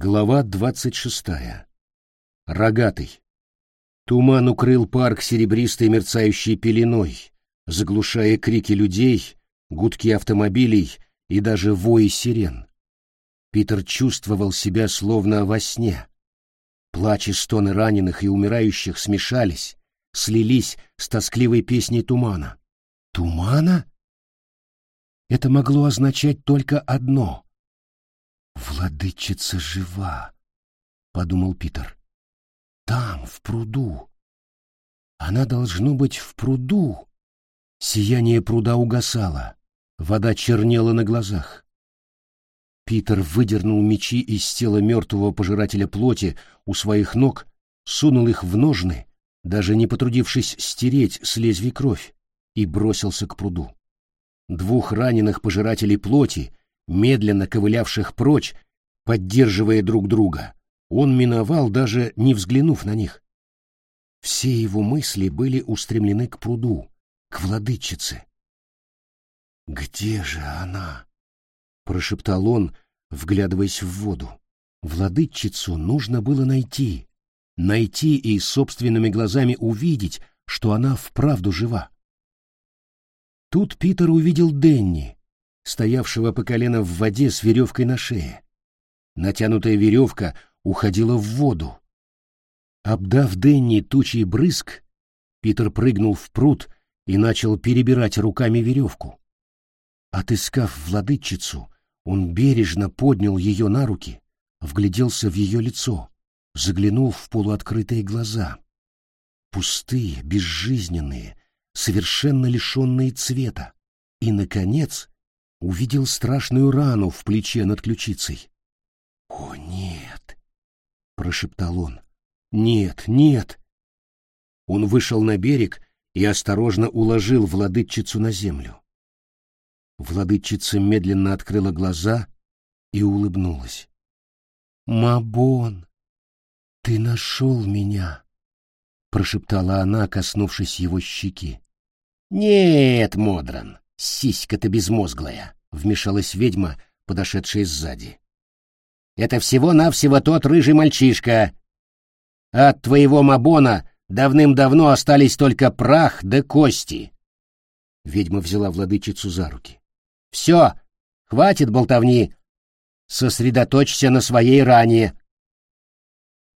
Глава двадцать шестая. Рогатый. Туман укрыл парк серебристой мерцающей пеленой, заглушая крики людей, гудки автомобилей и даже вои сирен. Питер чувствовал себя словно во сне. Плач и стоны раненых и умирающих смешались, слились с тоскливой песней тумана. Тумана? Это могло означать только одно — «Владычица жива», — подумал Питер. «Там, в пруду. Она должно быть в пруду». Сияние пруда угасало, вода чернела на глазах. Питер выдернул мечи из тела мертвого пожирателя плоти у своих ног, сунул их в ножны, даже не потрудившись стереть с лезвий кровь, и бросился к пруду. Двух раненых пожирателей плоти медленно ковылявших прочь, поддерживая друг друга, он миновал, даже не взглянув на них. Все его мысли были устремлены к пруду, к владычице. «Где же она?» — прошептал он, вглядываясь в воду. Владычицу нужно было найти, найти и собственными глазами увидеть, что она вправду жива. Тут Питер увидел Денни, стоявшего по колено в воде с веревкой на шее. Натянутая веревка уходила в воду. Обдав Денни тучей брызг, Питер прыгнул в пруд и начал перебирать руками веревку. Отыскав владычицу, он бережно поднял ее на руки, вгляделся в ее лицо, заглянул в полуоткрытые глаза. Пустые, безжизненные, совершенно лишенные цвета. И, наконец, увидел страшную рану в плече над ключицей. «О, нет!» — прошептал он. «Нет, нет!» Он вышел на берег и осторожно уложил владычицу на землю. Владычица медленно открыла глаза и улыбнулась. «Мабон, ты нашел меня!» — прошептала она, коснувшись его щеки. «Нет, Модран, «Сиська-то безмозглая», — вмешалась ведьма, подошедшая сзади. «Это всего-навсего тот рыжий мальчишка. От твоего Мабона давным-давно остались только прах да кости». Ведьма взяла владычицу за руки. «Все, хватит болтовни. Сосредоточься на своей ране».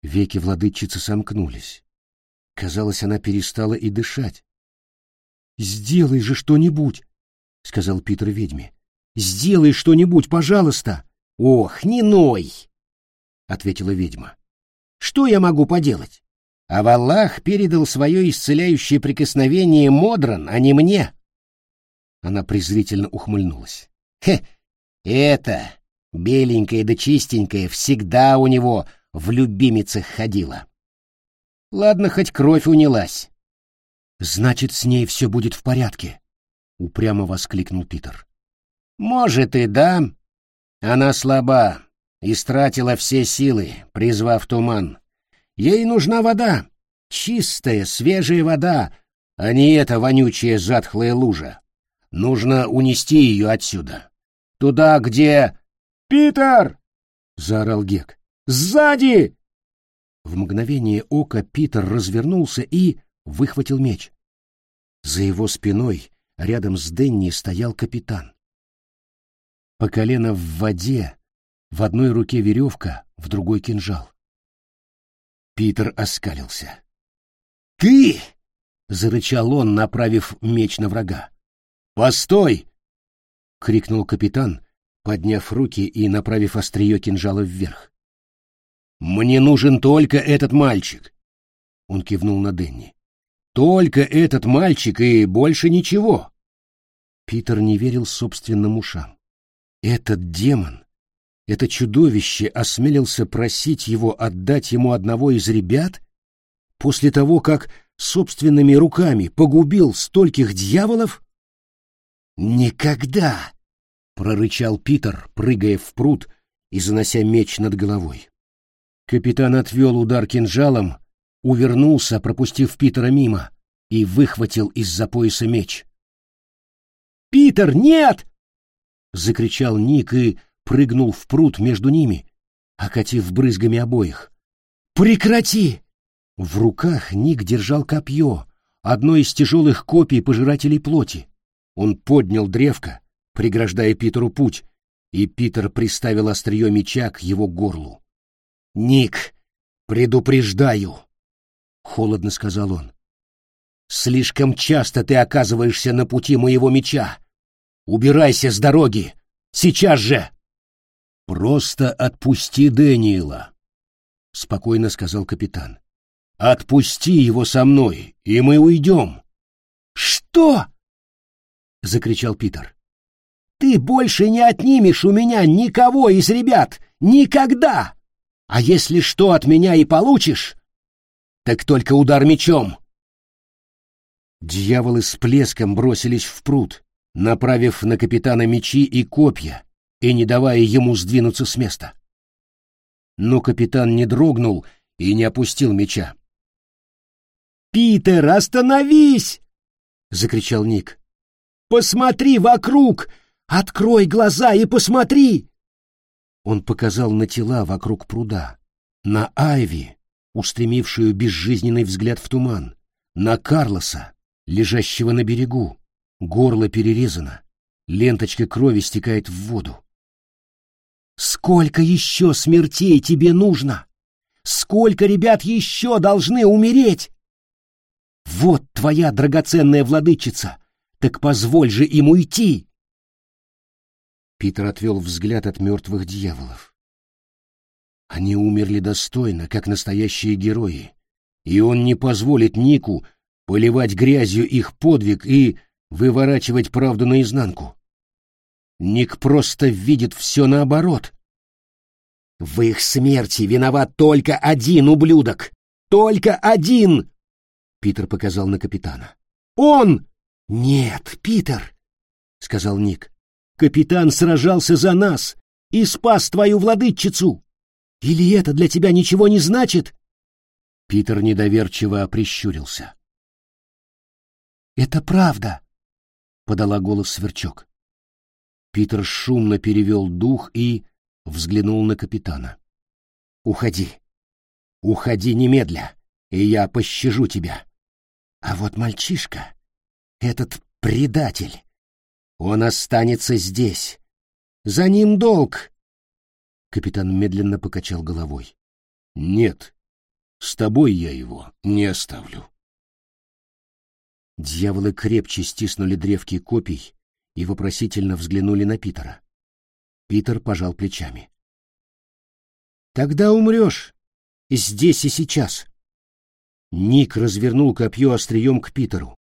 Веки владычицы сомкнулись. Казалось, она перестала и дышать. «Сделай же что-нибудь!» — сказал Питер ведьме. «Сделай что-нибудь, пожалуйста!» «Ох, не ной!» — ответила ведьма. «Что я могу поделать? А Валлах передал свое исцеляющее прикосновение Модран, а не мне!» Она презрительно ухмыльнулась. «Хе, это, беленькая да чистенькая, всегда у него в любимицах ходила. Ладно, хоть кровь унялась. Значит, с ней все будет в порядке, упрямо воскликнул Питер. Может и да. Она слаба, истратила все силы, призвав туман. Ей нужна вода, чистая, свежая вода, а не эта вонючая затхлая лужа. Нужно унести ее отсюда. Туда, где... «Питер!» — заорал Гек. «Сзади!» В мгновение ока Питер развернулся и выхватил меч. За его спиной Рядом с Денни стоял капитан. По колено в воде, в одной руке веревка, в другой кинжал. Питер оскалился. «Ты!» — зарычал он, направив меч на врага. «Постой!» — крикнул капитан, подняв руки и направив острие кинжала вверх. «Мне нужен только этот мальчик!» Он кивнул на Денни. Только этот мальчик и больше ничего. Питер не верил собственным ушам. Этот демон, это чудовище осмелился просить его отдать ему одного из ребят после того, как собственными руками погубил стольких дьяволов? «Никогда!» — прорычал Питер, прыгая в пруд и занося меч над головой. Капитан отвел удар кинжалом, увернулся, пропустив Питера мимо, и выхватил из-за пояса меч. «Питер, нет!» — закричал Ник и прыгнул в пруд между ними, окатив брызгами обоих. «Прекрати!» В руках Ник держал копье, одно из тяжелых копий пожирателей плоти. Он поднял древко, преграждая Питеру путь, и Питер приставил острие меча к его горлу. «Ник, предупреждаю!» — холодно сказал он. «Слишком часто ты оказываешься на пути моего меча. Убирайся с дороги! Сейчас же!» «Просто отпусти Дэниела», — спокойно сказал капитан. «Отпусти его со мной, и мы уйдем». «Что?» — закричал Питер. «Ты больше не отнимешь у меня никого из ребят! Никогда! А если что от меня и получишь, так только удар мечом!» Дьяволы с плеском бросились в пруд, направив на капитана мечи и копья и не давая ему сдвинуться с места. Но капитан не дрогнул и не опустил меча. «Питер, остановись!» — закричал Ник. «Посмотри вокруг! Открой глаза и посмотри!» Он показал на тела вокруг пруда, на Айви, устремившую безжизненный взгляд в туман, на Карлоса, лежащего на берегу, горло перерезано, ленточка крови стекает в воду. «Сколько еще смертей тебе нужно? Сколько ребят еще должны умереть?» Вот твоя драгоценная владычица, так позволь же им уйти. Питер отвел взгляд от мертвых дьяволов. Они умерли достойно, как настоящие герои, и он не позволит Нику поливать грязью их подвиг и выворачивать правду наизнанку. Ник просто видит все наоборот. В их смерти виноват только один ублюдок. Только один! Питер показал на капитана. «Он!» «Нет, Питер!» — сказал Ник. «Капитан сражался за нас и спас твою владычицу! Или это для тебя ничего не значит?» Питер недоверчиво прищурился. «Это правда!» — подала голос Сверчок. Питер шумно перевел дух и взглянул на капитана. «Уходи! Уходи немедля, и я пощажу тебя!» А вот мальчишка, этот предатель, он останется здесь. За ним долг. Капитан медленно покачал головой. Нет, с тобой я его не оставлю. Дьяволы крепче стиснули древки копий и вопросительно взглянули на Питера. Питер пожал плечами. «Тогда умрешь. Здесь и сейчас. Ник развернул копье острием к Питеру.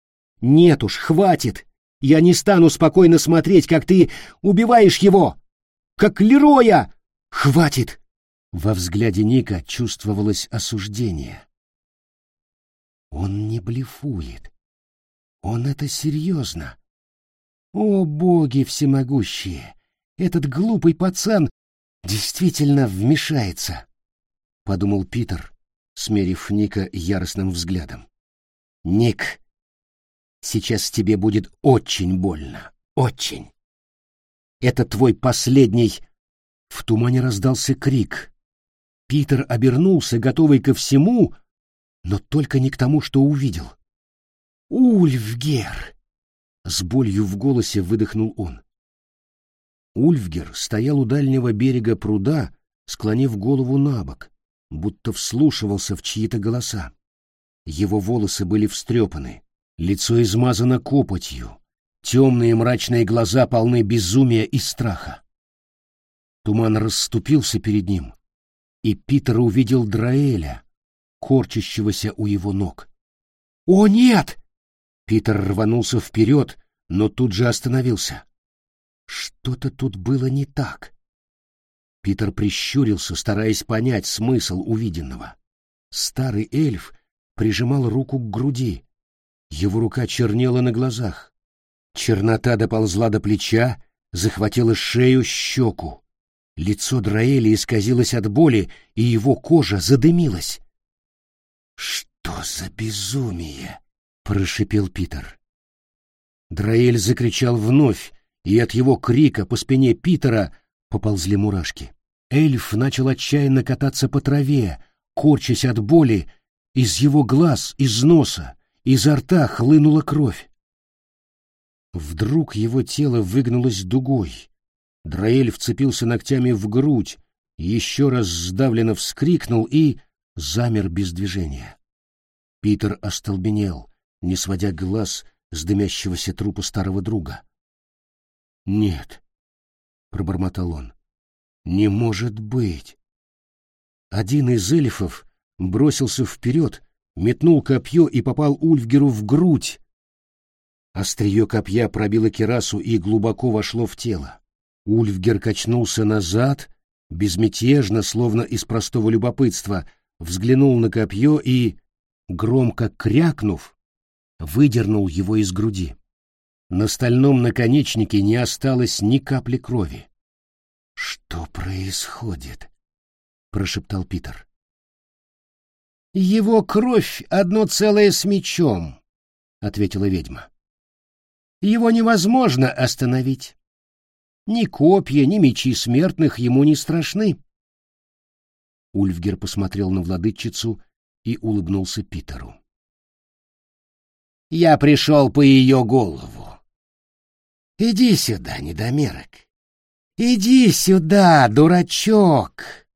«Нет уж, хватит! Я не стану спокойно смотреть, как ты убиваешь его! Как Лероя! Хватит!» Во взгляде Ника чувствовалось осуждение. Он не блефует. Он это серьезно. О, боги всемогущие! Этот глупый пацан действительно вмешается, — подумал Питер, смерив Ника яростным взглядом. «Ник, сейчас тебе будет очень больно, очень. Это твой последний...» В тумане раздался крик. Питер обернулся, готовый ко всему, но только не к тому, что увидел. «Ульфгер!» — с болью в голосе выдохнул он. Ульфгер стоял у дальнего берега пруда, склонив голову на бок, будто вслушивался в чьи-то голоса. Его волосы были встрепаны, лицо измазано копотью, темные мрачные глаза полны безумия и страха. Туман расступился перед ним, и Питер увидел Драэля, корчащегося у его ног. «О, нет!» Питер рванулся вперед, но тут же остановился. Что-то тут было не так. Питер прищурился, стараясь понять смысл увиденного. Старый эльф прижимал руку к груди. Его рука чернела на глазах. Чернота доползла до плеча, захватила шею, щеку. Лицо Драэля исказилось от боли, и его кожа задымилась. «Что за безумие?» — прошипел Питер. Драэль закричал вновь, и от его крика по спине Питера поползли мурашки. Эльф начал отчаянно кататься по траве, корчась от боли, из его глаз, из носа, изо рта хлынула кровь. Вдруг его тело выгнулось дугой. Драэль вцепился ногтями в грудь, еще раз сдавленно вскрикнул и замер без движения. Питер остолбенел, не сводя глаз с дымящегося трупа старого друга. «Нет», — пробормотал он, — «не может быть». Один из эльфов бросился вперед, метнул копье и попал Ульфгеру в грудь. Острие копья пробило керасу и глубоко вошло в тело. Ульфгер качнулся назад, безмятежно, словно из простого любопытства, взглянул на копье и, громко крякнув, выдернул его из груди. На стальном наконечнике не осталось ни капли крови. «Что происходит?» — прошептал Питер. «Его кровь одно целое с мечом», — ответила ведьма. «Его невозможно остановить. Ни копья, ни мечи смертных ему не страшны». Ульфгер посмотрел на владычицу и улыбнулся Питеру. «Я пришел по ее голову. Иди сюда, недомерок. Иди сюда, дурачок!»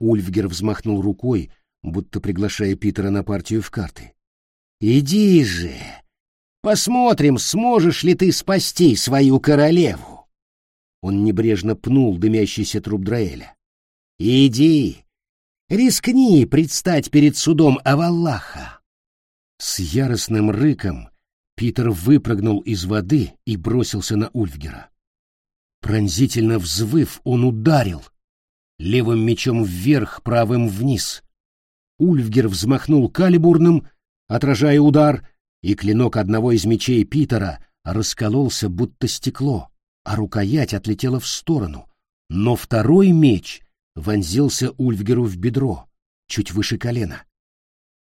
Ульфгер взмахнул рукой, будто приглашая Питера на партию в карты. «Иди же! Посмотрим, сможешь ли ты спасти свою королеву!» Он небрежно пнул дымящийся труп Драэля. «Иди! Рискни предстать перед судом Аваллаха!» С яростным рыком Питер выпрыгнул из воды и бросился на Ульфгера. Пронзительно взвыв, он ударил. Левым мечом вверх, правым вниз. Ульфгер взмахнул калибурным, отражая удар, и клинок одного из мечей Питера раскололся, будто стекло, а рукоять отлетела в сторону. Но второй меч вонзился Ульфгеру в бедро, чуть выше колена.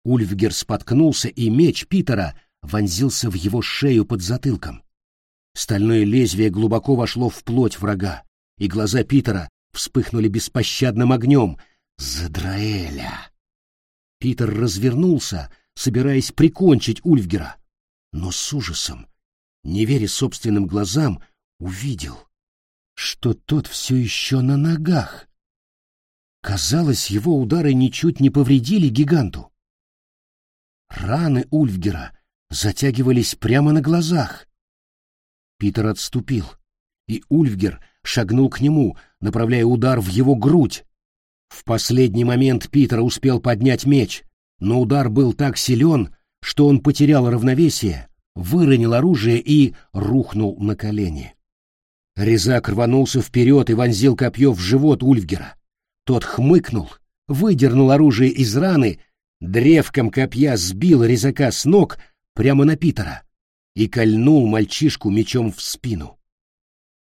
Ульфгер споткнулся, и меч Питера вонзился в его шею под затылком. Стальное лезвие глубоко вошло в плоть врага, и глаза Питера вспыхнули беспощадным огнем. «Задраэля!» Питер развернулся, собираясь прикончить Ульфгера, но с ужасом, не веря собственным глазам, увидел, что тот все еще на ногах. Казалось, его удары ничуть не повредили гиганту. Раны Ульфгера затягивались прямо на глазах. Питер отступил, и Ульфгер шагнул к нему, направляя удар в его грудь, в последний момент Питер успел поднять меч, но удар был так силен, что он потерял равновесие, выронил оружие и рухнул на колени. Резак рванулся вперед и вонзил копье в живот Ульфгера. Тот хмыкнул, выдернул оружие из раны, древком копья сбил Резака с ног прямо на Питера и кольнул мальчишку мечом в спину.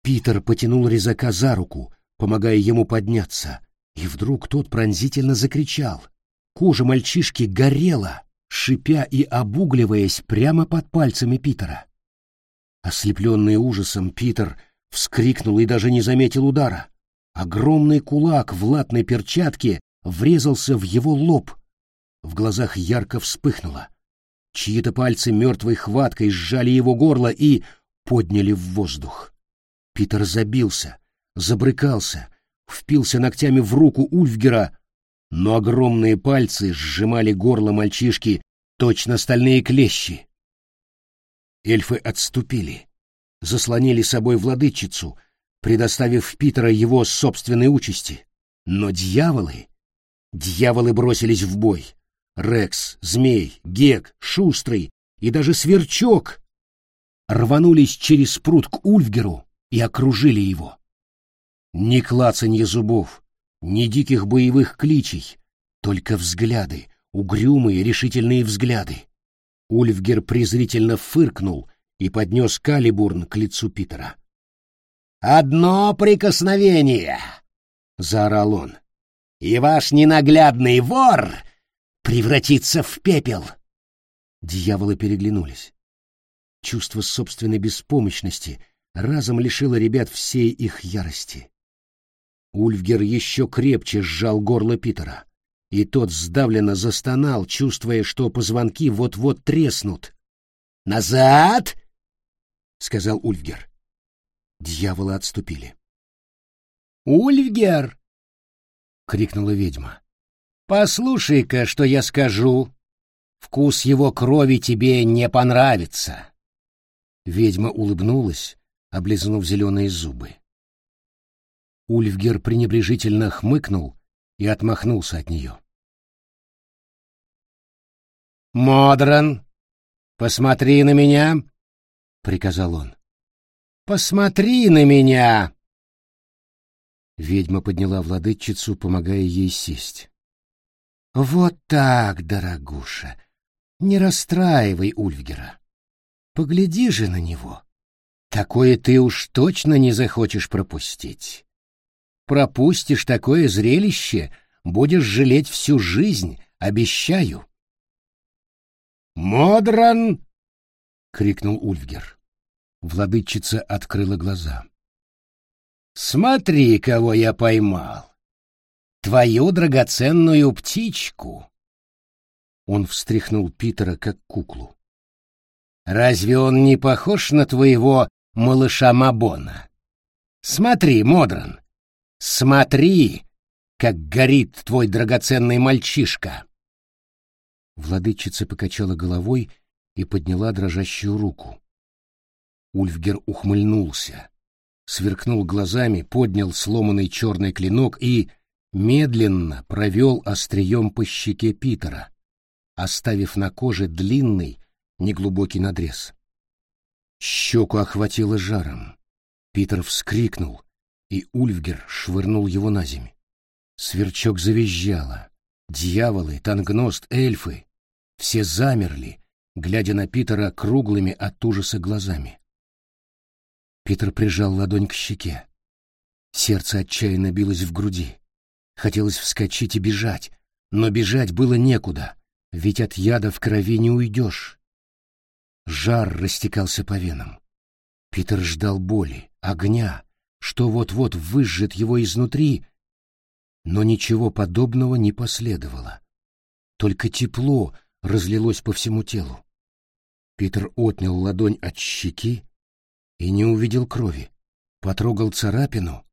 Питер потянул Резака за руку, помогая ему подняться, и вдруг тот пронзительно закричал. Кожа мальчишки горела, шипя и обугливаясь прямо под пальцами Питера. Ослепленный ужасом, Питер вскрикнул и даже не заметил удара. Огромный кулак в латной перчатке врезался в его лоб. В глазах ярко вспыхнуло. Чьи-то пальцы мертвой хваткой сжали его горло и подняли в воздух. Питер забился, забрыкался, впился ногтями в руку Ульфгера, но огромные пальцы сжимали горло мальчишки, точно стальные клещи. Эльфы отступили, заслонили собой владычицу, предоставив Питера его собственной участи. Но дьяволы... Дьяволы бросились в бой. Рекс, Змей, Гек, Шустрый и даже Сверчок рванулись через пруд к Ульфгеру и окружили его. Ни клацанье зубов, ни диких боевых кличей, только взгляды, угрюмые решительные взгляды. Ульфгер презрительно фыркнул и поднес калибурн к лицу Питера. «Одно прикосновение!» — заорал он. «И ваш ненаглядный вор превратится в пепел!» Дьяволы переглянулись. Чувство собственной беспомощности разом лишило ребят всей их ярости. Ульфгер еще крепче сжал горло Питера, и тот сдавленно застонал, чувствуя, что позвонки вот-вот треснут. «Назад!» — сказал Ульфгер. Дьяволы отступили. «Ульфгер!» — крикнула ведьма. «Послушай-ка, что я скажу. Вкус его крови тебе не понравится». Ведьма улыбнулась, облизнув зеленые зубы. Ульфгер пренебрежительно хмыкнул и отмахнулся от нее. «Модран, посмотри на меня!» — приказал он. «Посмотри на меня!» Ведьма подняла владычицу, помогая ей сесть. «Вот так, дорогуша! Не расстраивай Ульфгера. Погляди же на него. Такое ты уж точно не захочешь пропустить. Пропустишь такое зрелище, будешь жалеть всю жизнь, обещаю». «Модран!» — крикнул Ульфгер. Владычица открыла глаза. Смотри, кого я поймал. Твою драгоценную птичку. Он встряхнул Питера как куклу. Разве он не похож на твоего малыша Мабона? Смотри, Модран, смотри, как горит твой драгоценный мальчишка. Владычица покачала головой и подняла дрожащую руку. Ульфгер ухмыльнулся сверкнул глазами, поднял сломанный черный клинок и медленно провел острием по щеке Питера, оставив на коже длинный, неглубокий надрез. Щеку охватило жаром. Питер вскрикнул, и Ульфгер швырнул его на земь. Сверчок завизжало. Дьяволы, тангност, эльфы — все замерли, глядя на Питера круглыми от ужаса глазами. Питер прижал ладонь к щеке. Сердце отчаянно билось в груди. Хотелось вскочить и бежать, но бежать было некуда, ведь от яда в крови не уйдешь. Жар растекался по венам. Питер ждал боли, огня, что вот-вот выжжет его изнутри, но ничего подобного не последовало. Только тепло разлилось по всему телу. Питер отнял ладонь от щеки, и не увидел крови. Потрогал царапину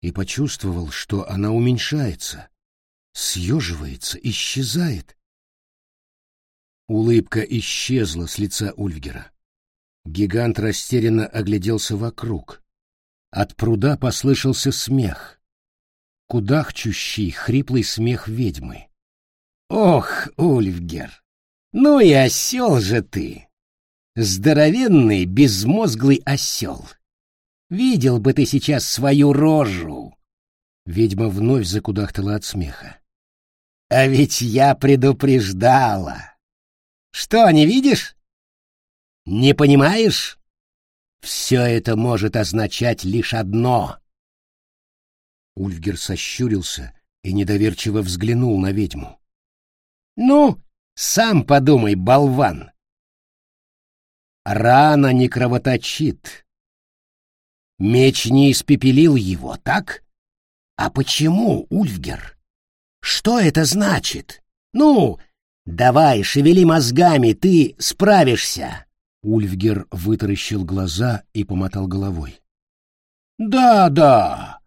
и почувствовал, что она уменьшается, съеживается, исчезает. Улыбка исчезла с лица Ульфгера. Гигант растерянно огляделся вокруг. От пруда послышался смех. Кудахчущий, хриплый смех ведьмы. «Ох, Ульфгер, ну и осел же ты! Здоровенный, безмозглый осел. Видел бы ты сейчас свою рожу. Ведьма вновь закудахтала от смеха. А ведь я предупреждала. Что, не видишь? Не понимаешь? Все это может означать лишь одно. Ульфгер сощурился и недоверчиво взглянул на ведьму. Ну, сам подумай, болван. Рана не кровоточит. Меч не испепелил его, так? А почему, Ульфгер? Что это значит? Ну, давай, шевели мозгами, ты справишься. Ульфгер вытаращил глаза и помотал головой. Да, да,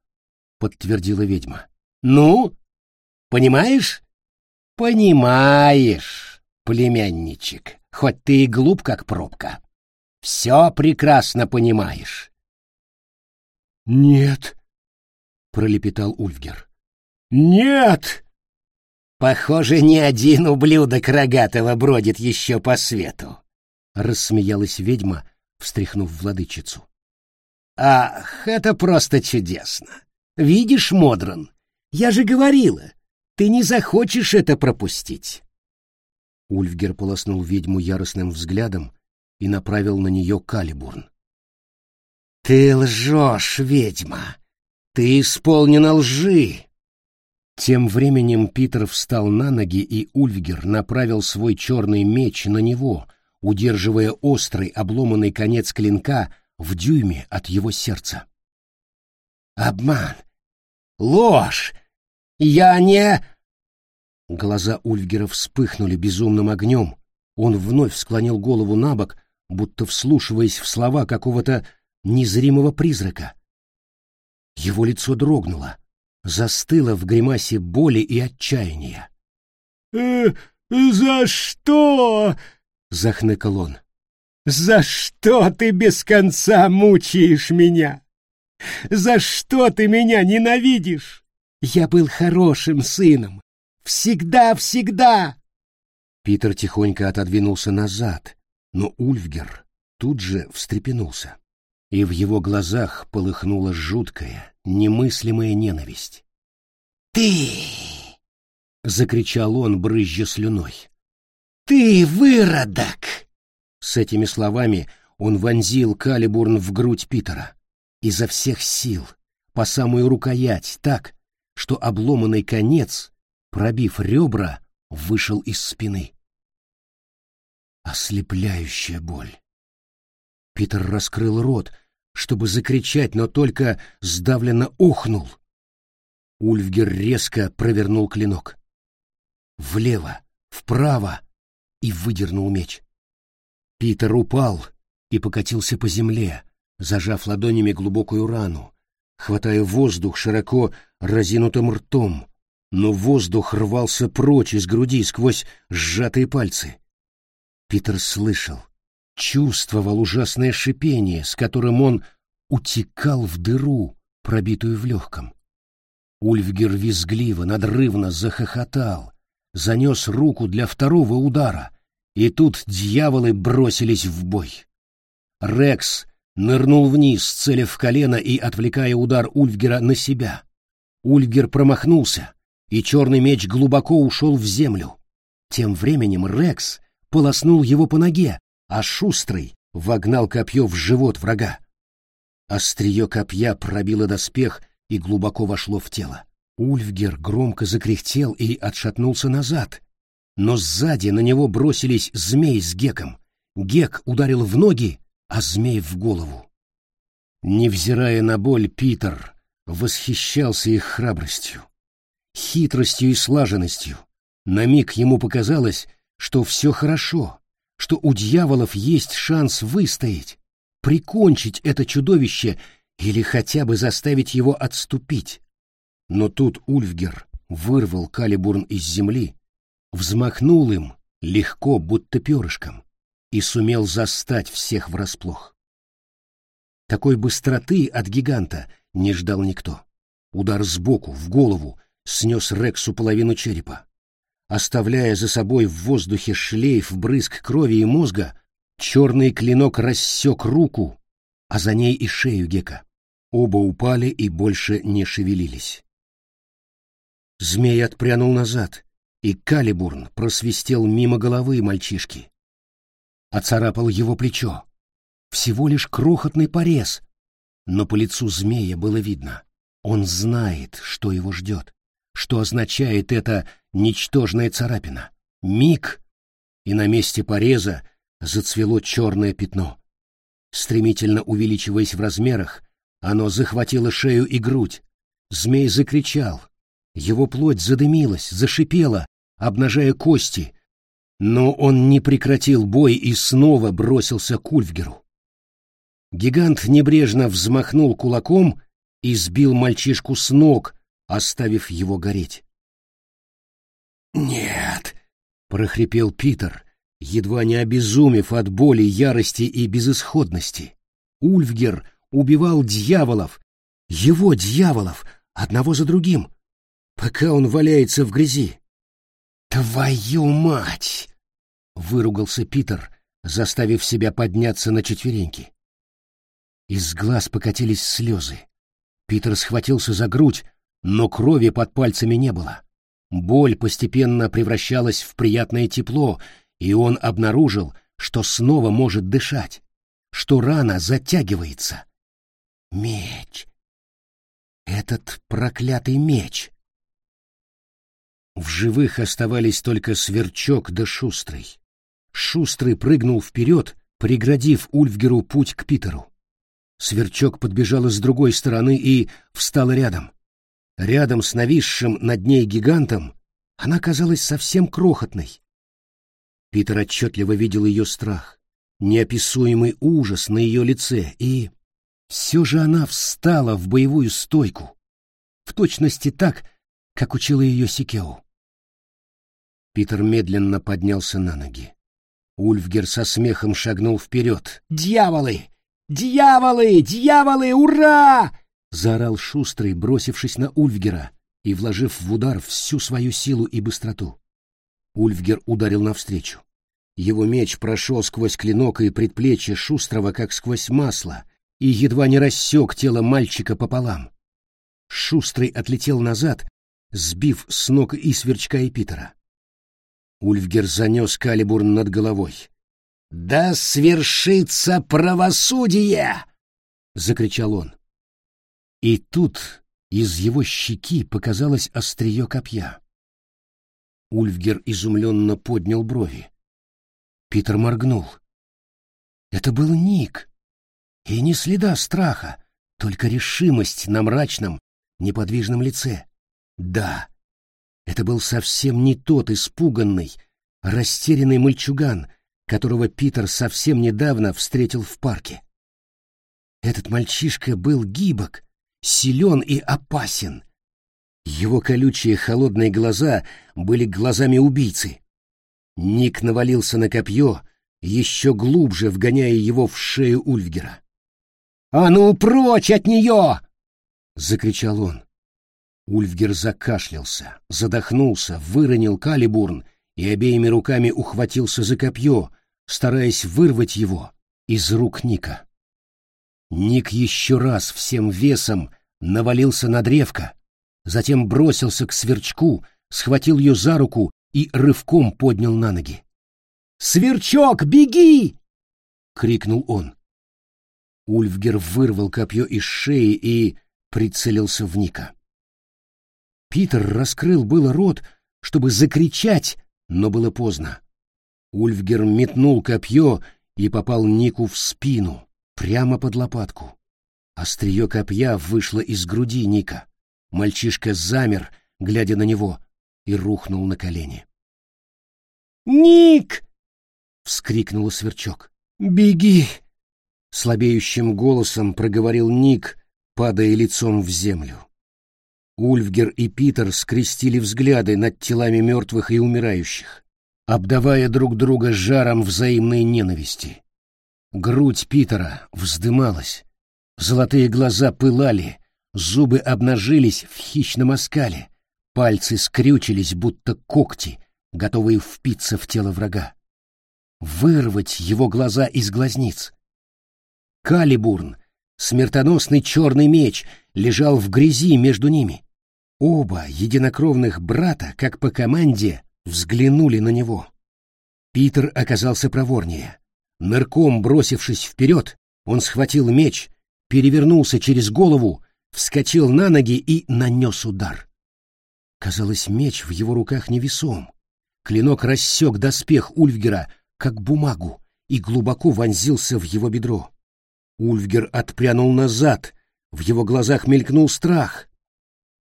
подтвердила ведьма. Ну, понимаешь? Понимаешь, племянничек, хоть ты и глуп, как пробка все прекрасно понимаешь. Нет, пролепетал Ульфгер. Нет! Похоже, ни один ублюдок рогатого бродит еще по свету, рассмеялась ведьма, встряхнув владычицу. Ах, это просто чудесно. Видишь, Модран, я же говорила, ты не захочешь это пропустить. Ульфгер полоснул ведьму яростным взглядом, и направил на нее калибурн. «Ты лжешь, ведьма! Ты исполнена лжи!» Тем временем Питер встал на ноги, и Ульфгер направил свой черный меч на него, удерживая острый обломанный конец клинка в дюйме от его сердца. «Обман! Ложь! Я не...» Глаза Ульфгера вспыхнули безумным огнем. Он вновь склонил голову на бок, будто вслушиваясь в слова какого-то незримого призрака. Его лицо дрогнуло, застыло в гримасе боли и отчаяния. «Э, «За что?» — захныкал он. «За что ты без конца мучаешь меня? За что ты меня ненавидишь? Я был хорошим сыном. Всегда-всегда!» Питер тихонько отодвинулся назад, но Ульфгер тут же встрепенулся, и в его глазах полыхнула жуткая, немыслимая ненависть. «Ты!» — закричал он, брызжа слюной. «Ты выродок!» С этими словами он вонзил калибурн в грудь Питера. Изо всех сил, по самую рукоять, так, что обломанный конец, пробив ребра, вышел из спины. Ослепляющая боль. Питер раскрыл рот, чтобы закричать, но только сдавленно ухнул. Ульфгер резко провернул клинок влево, вправо и выдернул меч. Питер упал и покатился по земле, зажав ладонями глубокую рану, хватая воздух широко разинутым ртом, но воздух рвался прочь из груди сквозь сжатые пальцы. Питер слышал, чувствовал ужасное шипение, с которым он утекал в дыру, пробитую в легком. Ульфгер визгливо, надрывно захохотал, занес руку для второго удара, и тут дьяволы бросились в бой. Рекс нырнул вниз, целив в колено и отвлекая удар Ульфгера на себя. Ульфгер промахнулся, и черный меч глубоко ушел в землю. Тем временем Рекс полоснул его по ноге, а Шустрый вогнал копье в живот врага. Острие копья пробило доспех и глубоко вошло в тело. Ульфгер громко закряхтел и отшатнулся назад, но сзади на него бросились змей с Геком. Гек ударил в ноги, а змей в голову. Невзирая на боль, Питер восхищался их храбростью, хитростью и слаженностью. На миг ему показалось, что все хорошо, что у дьяволов есть шанс выстоять, прикончить это чудовище или хотя бы заставить его отступить. Но тут Ульфгер вырвал Калибурн из земли, взмахнул им, легко, будто перышком, и сумел застать всех врасплох. Такой быстроты от гиганта не ждал никто. Удар сбоку, в голову, снес Рексу половину черепа. Оставляя за собой в воздухе шлейф брызг крови и мозга, черный клинок рассек руку, а за ней и шею Гека. Оба упали и больше не шевелились. Змей отпрянул назад, и Калибурн просвистел мимо головы мальчишки. Оцарапал его плечо. Всего лишь крохотный порез, но по лицу змея было видно. Он знает, что его ждет, что означает эта ничтожная царапина. Миг, и на месте пореза зацвело черное пятно. Стремительно увеличиваясь в размерах, оно захватило шею и грудь. Змей закричал, его плоть задымилась, зашипела, обнажая кости, но он не прекратил бой и снова бросился к Ульфгеру. Гигант небрежно взмахнул кулаком и сбил мальчишку с ног, оставив его гореть. «Нет!» — прохрипел Питер, едва не обезумев от боли, ярости и безысходности. Ульфгер убивал дьяволов, его дьяволов, одного за другим пока он валяется в грязи. «Твою мать!» — выругался Питер, заставив себя подняться на четвереньки. Из глаз покатились слезы. Питер схватился за грудь, но крови под пальцами не было. Боль постепенно превращалась в приятное тепло, и он обнаружил, что снова может дышать, что рана затягивается. Меч! Этот проклятый меч! В живых оставались только Сверчок да Шустрый. Шустрый прыгнул вперед, преградив Ульфгеру путь к Питеру. Сверчок подбежал с другой стороны и встал рядом. Рядом с нависшим над ней гигантом она казалась совсем крохотной. Питер отчетливо видел ее страх, неописуемый ужас на ее лице, и все же она встала в боевую стойку, в точности так, как учила ее Сикеу. Питер медленно поднялся на ноги. Ульфгер со смехом шагнул вперед. «Дьяволы! Дьяволы! Дьяволы! Ура!» — заорал Шустрый, бросившись на Ульфгера и вложив в удар всю свою силу и быстроту. Ульфгер ударил навстречу. Его меч прошел сквозь клинок и предплечье Шустрого, как сквозь масло, и едва не рассек тело мальчика пополам. Шустрый отлетел назад, сбив с ног и сверчка и Питера. Ульфгер занес калибур над головой. «Да свершится правосудие!» — закричал он. И тут из его щеки показалось острие копья. Ульфгер изумленно поднял брови. Питер моргнул. Это был Ник. И не следа страха, только решимость на мрачном, неподвижном лице. Да, это был совсем не тот испуганный, растерянный мальчуган, которого Питер совсем недавно встретил в парке. Этот мальчишка был гибок, силен и опасен. Его колючие холодные глаза были глазами убийцы. Ник навалился на копье, еще глубже вгоняя его в шею Ульфгера. «А ну, прочь от нее!» — закричал он. Ульфгер закашлялся, задохнулся, выронил калибурн и обеими руками ухватился за копье, стараясь вырвать его из рук Ника. Ник еще раз всем весом навалился на древко, затем бросился к сверчку, схватил ее за руку и рывком поднял на ноги. «Сверчок, беги!» — крикнул он. Ульфгер вырвал копье из шеи и прицелился в Ника. Питер раскрыл было рот, чтобы закричать, но было поздно. Ульфгер метнул копье и попал Нику в спину, прямо под лопатку. Острие копья вышло из груди Ника. Мальчишка замер, глядя на него, и рухнул на колени. «Ник!» — вскрикнул сверчок. «Беги!» — слабеющим голосом проговорил Ник, падая лицом в землю. Ульфгер и Питер скрестили взгляды над телами мертвых и умирающих, обдавая друг друга жаром взаимной ненависти. Грудь Питера вздымалась, золотые глаза пылали, зубы обнажились в хищном оскале, пальцы скрючились, будто когти, готовые впиться в тело врага. Вырвать его глаза из глазниц. Калибурн, смертоносный черный меч, лежал в грязи между ними. Оба единокровных брата, как по команде, взглянули на него. Питер оказался проворнее. Нырком бросившись вперед, он схватил меч, перевернулся через голову, вскочил на ноги и нанес удар. Казалось, меч в его руках невесом. Клинок рассек доспех Ульфгера, как бумагу, и глубоко вонзился в его бедро. Ульфгер отпрянул назад, в его глазах мелькнул страх.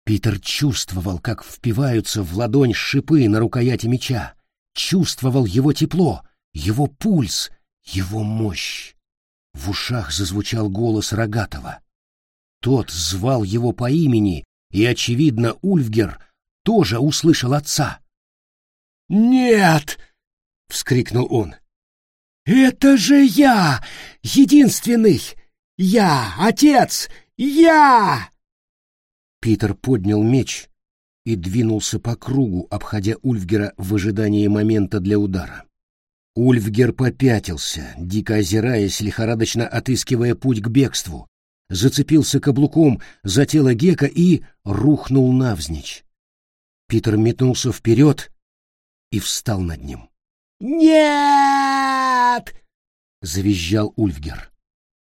Питер чувствовал, как впиваются в ладонь шипы на рукояти меча, чувствовал его тепло, его пульс, его мощь. В ушах зазвучал голос Рогатова. Тот звал его по имени, и, очевидно, Ульфгер тоже услышал отца. «Нет!» — вскрикнул он. «Это же я! Единственный! Я, отец! Я!» Питер поднял меч и двинулся по кругу, обходя Ульфгера в ожидании момента для удара. Ульфгер попятился, дико озираясь, лихорадочно отыскивая путь к бегству, зацепился каблуком за тело Гека и рухнул навзничь. Питер метнулся вперед и встал над ним. «Нет!» — завизжал Ульфгер.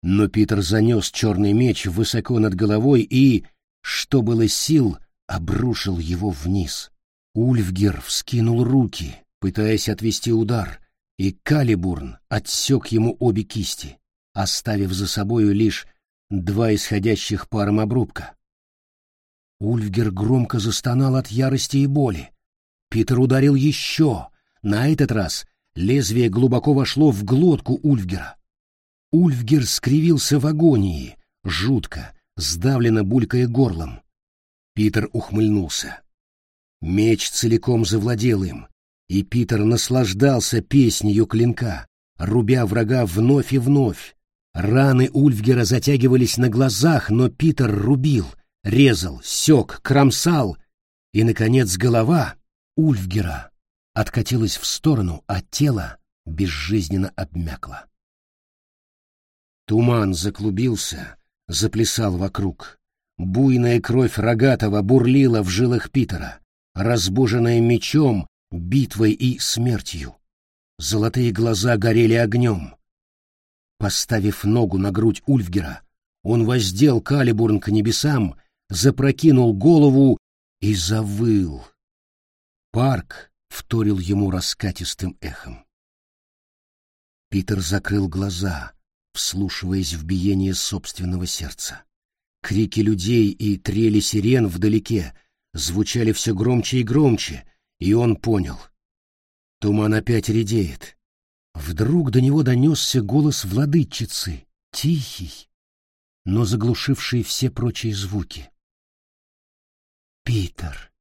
Но Питер занес черный меч высоко над головой и, что было сил, обрушил его вниз. Ульфгер вскинул руки, пытаясь отвести удар, и Калибурн отсек ему обе кисти, оставив за собою лишь два исходящих паром обрубка. Ульфгер громко застонал от ярости и боли. Питер ударил еще. На этот раз лезвие глубоко вошло в глотку Ульфгера. Ульфгер скривился в агонии, жутко, сдавленно булькая горлом. Питер ухмыльнулся. Меч целиком завладел им, и Питер наслаждался песнью клинка, рубя врага вновь и вновь. Раны Ульфгера затягивались на глазах, но Питер рубил, резал, сёк, кромсал, и, наконец, голова Ульфгера откатилась в сторону, а тело безжизненно обмякло. Туман заклубился, заплясал вокруг. Буйная кровь Рогатого бурлила в жилах Питера, разбуженная мечом, битвой и смертью. Золотые глаза горели огнем. Поставив ногу на грудь Ульфгера, он воздел Калибурн к небесам, запрокинул голову и завыл. Парк вторил ему раскатистым эхом. Питер закрыл глаза, вслушиваясь в биение собственного сердца. Крики людей и трели сирен вдалеке звучали все громче и громче, и он понял. Туман опять редеет. Вдруг до него донесся голос владычицы, тихий, но заглушивший все прочие звуки. «Питер!»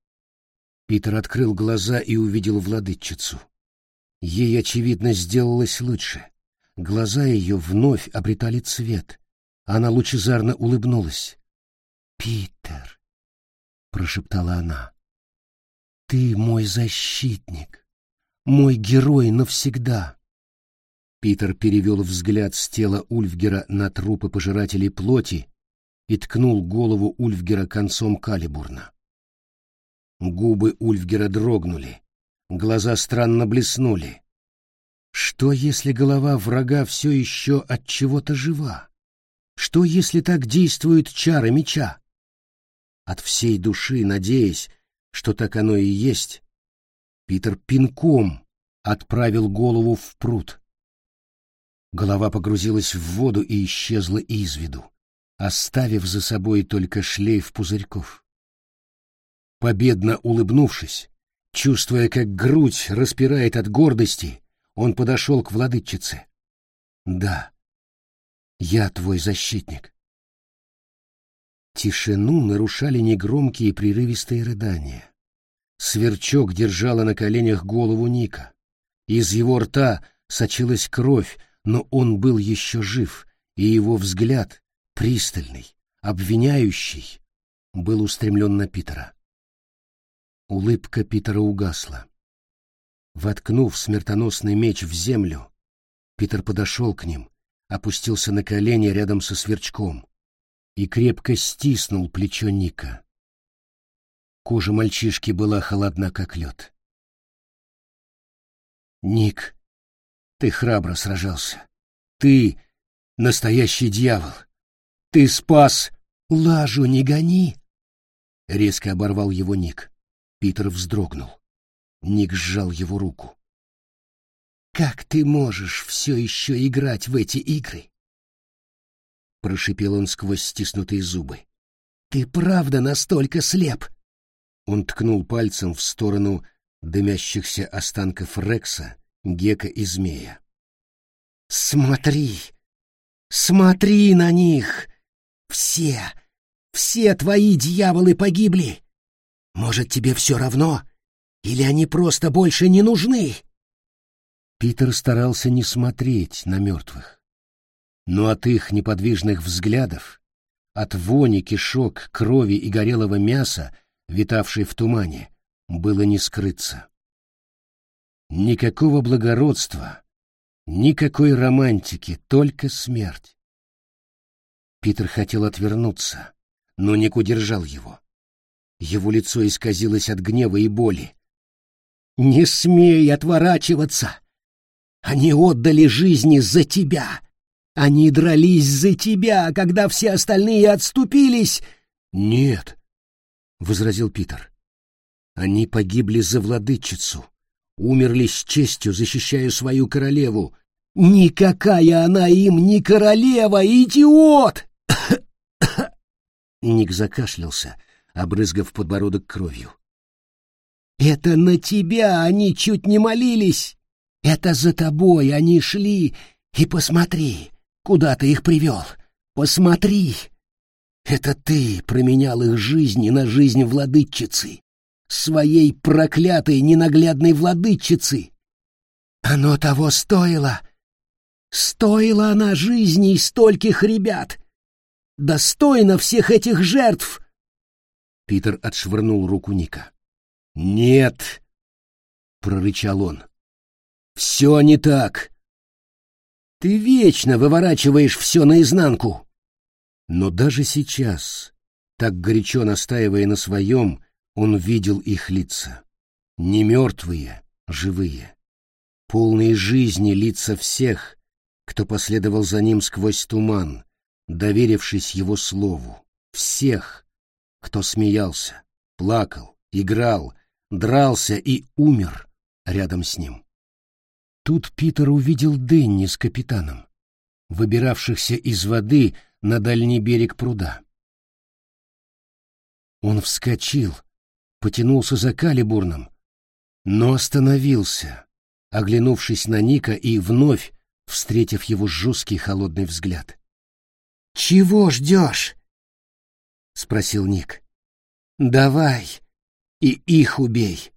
Питер открыл глаза и увидел владычицу. Ей, очевидно, сделалось лучше. Глаза ее вновь обретали цвет. Она лучезарно улыбнулась. «Питер!» — прошептала она. «Ты мой защитник, мой герой навсегда!» Питер перевел взгляд с тела Ульфгера на трупы пожирателей плоти и ткнул голову Ульфгера концом калибурна. Губы Ульфгера дрогнули, глаза странно блеснули. Что, если голова врага все еще от чего-то жива? Что, если так действуют чары меча? От всей души, надеясь, что так оно и есть, Питер пинком отправил голову в пруд. Голова погрузилась в воду и исчезла из виду, оставив за собой только шлейф пузырьков. Победно улыбнувшись, чувствуя, как грудь распирает от гордости, он подошел к владычице. «Да, я твой защитник». Тишину нарушали негромкие прерывистые рыдания. Сверчок держала на коленях голову Ника. Из его рта сочилась кровь, но он был еще жив, и его взгляд, пристальный, обвиняющий, был устремлен на Питера. Улыбка Питера угасла. Воткнув смертоносный меч в землю, Питер подошел к ним, опустился на колени рядом со сверчком и крепко стиснул плечо Ника. Кожа мальчишки была холодна, как лед. «Ник, ты храбро сражался. Ты — настоящий дьявол. Ты спас... Лажу не гони!» Резко оборвал его Ник. Питер вздрогнул. Ник сжал его руку. «Как ты можешь все еще играть в эти игры?» Прошипел он сквозь стиснутые зубы. «Ты правда настолько слеп?» Он ткнул пальцем в сторону дымящихся останков Рекса, Гека и Змея. «Смотри! Смотри на них! Все, все твои дьяволы погибли! Может, тебе все равно? Или они просто больше не нужны?» Питер старался не смотреть на мертвых. Но от их неподвижных взглядов, от вони кишок, крови и горелого мяса, витавшей в тумане, было не скрыться. Никакого благородства, никакой романтики, только смерть. Питер хотел отвернуться, но Ник удержал его. Его лицо исказилось от гнева и боли. «Не смей отворачиваться! Они отдали жизни за тебя! Они дрались за тебя, когда все остальные отступились!» «Нет!» — возразил Питер. «Они погибли за владычицу, умерли с честью, защищая свою королеву. Никакая она им не королева, идиот!» Ник закашлялся, обрызгав подбородок кровью. «Это на тебя они чуть не молились! Это за тобой они шли! И посмотри, куда ты их привел! Посмотри! Это ты променял их жизни на жизнь владычицы, своей проклятой ненаглядной владычицы! Оно того стоило! Стоила она жизни стольких ребят! Достойна всех этих жертв!» Питер отшвырнул руку Ника. «Нет!» — прорычал он. «Все не так. Ты вечно выворачиваешь все наизнанку». Но даже сейчас, так горячо настаивая на своем, он видел их лица. Не мертвые, живые. Полные жизни лица всех, кто последовал за ним сквозь туман, доверившись его слову. Всех, кто смеялся, плакал, играл, дрался и умер рядом с ним. Тут Питер увидел Денни с капитаном, выбиравшихся из воды на дальний берег пруда. Он вскочил, потянулся за калибурном, но остановился, оглянувшись на Ника и вновь встретив его жесткий холодный взгляд. «Чего ждешь?» — спросил Ник. «Давай и их убей.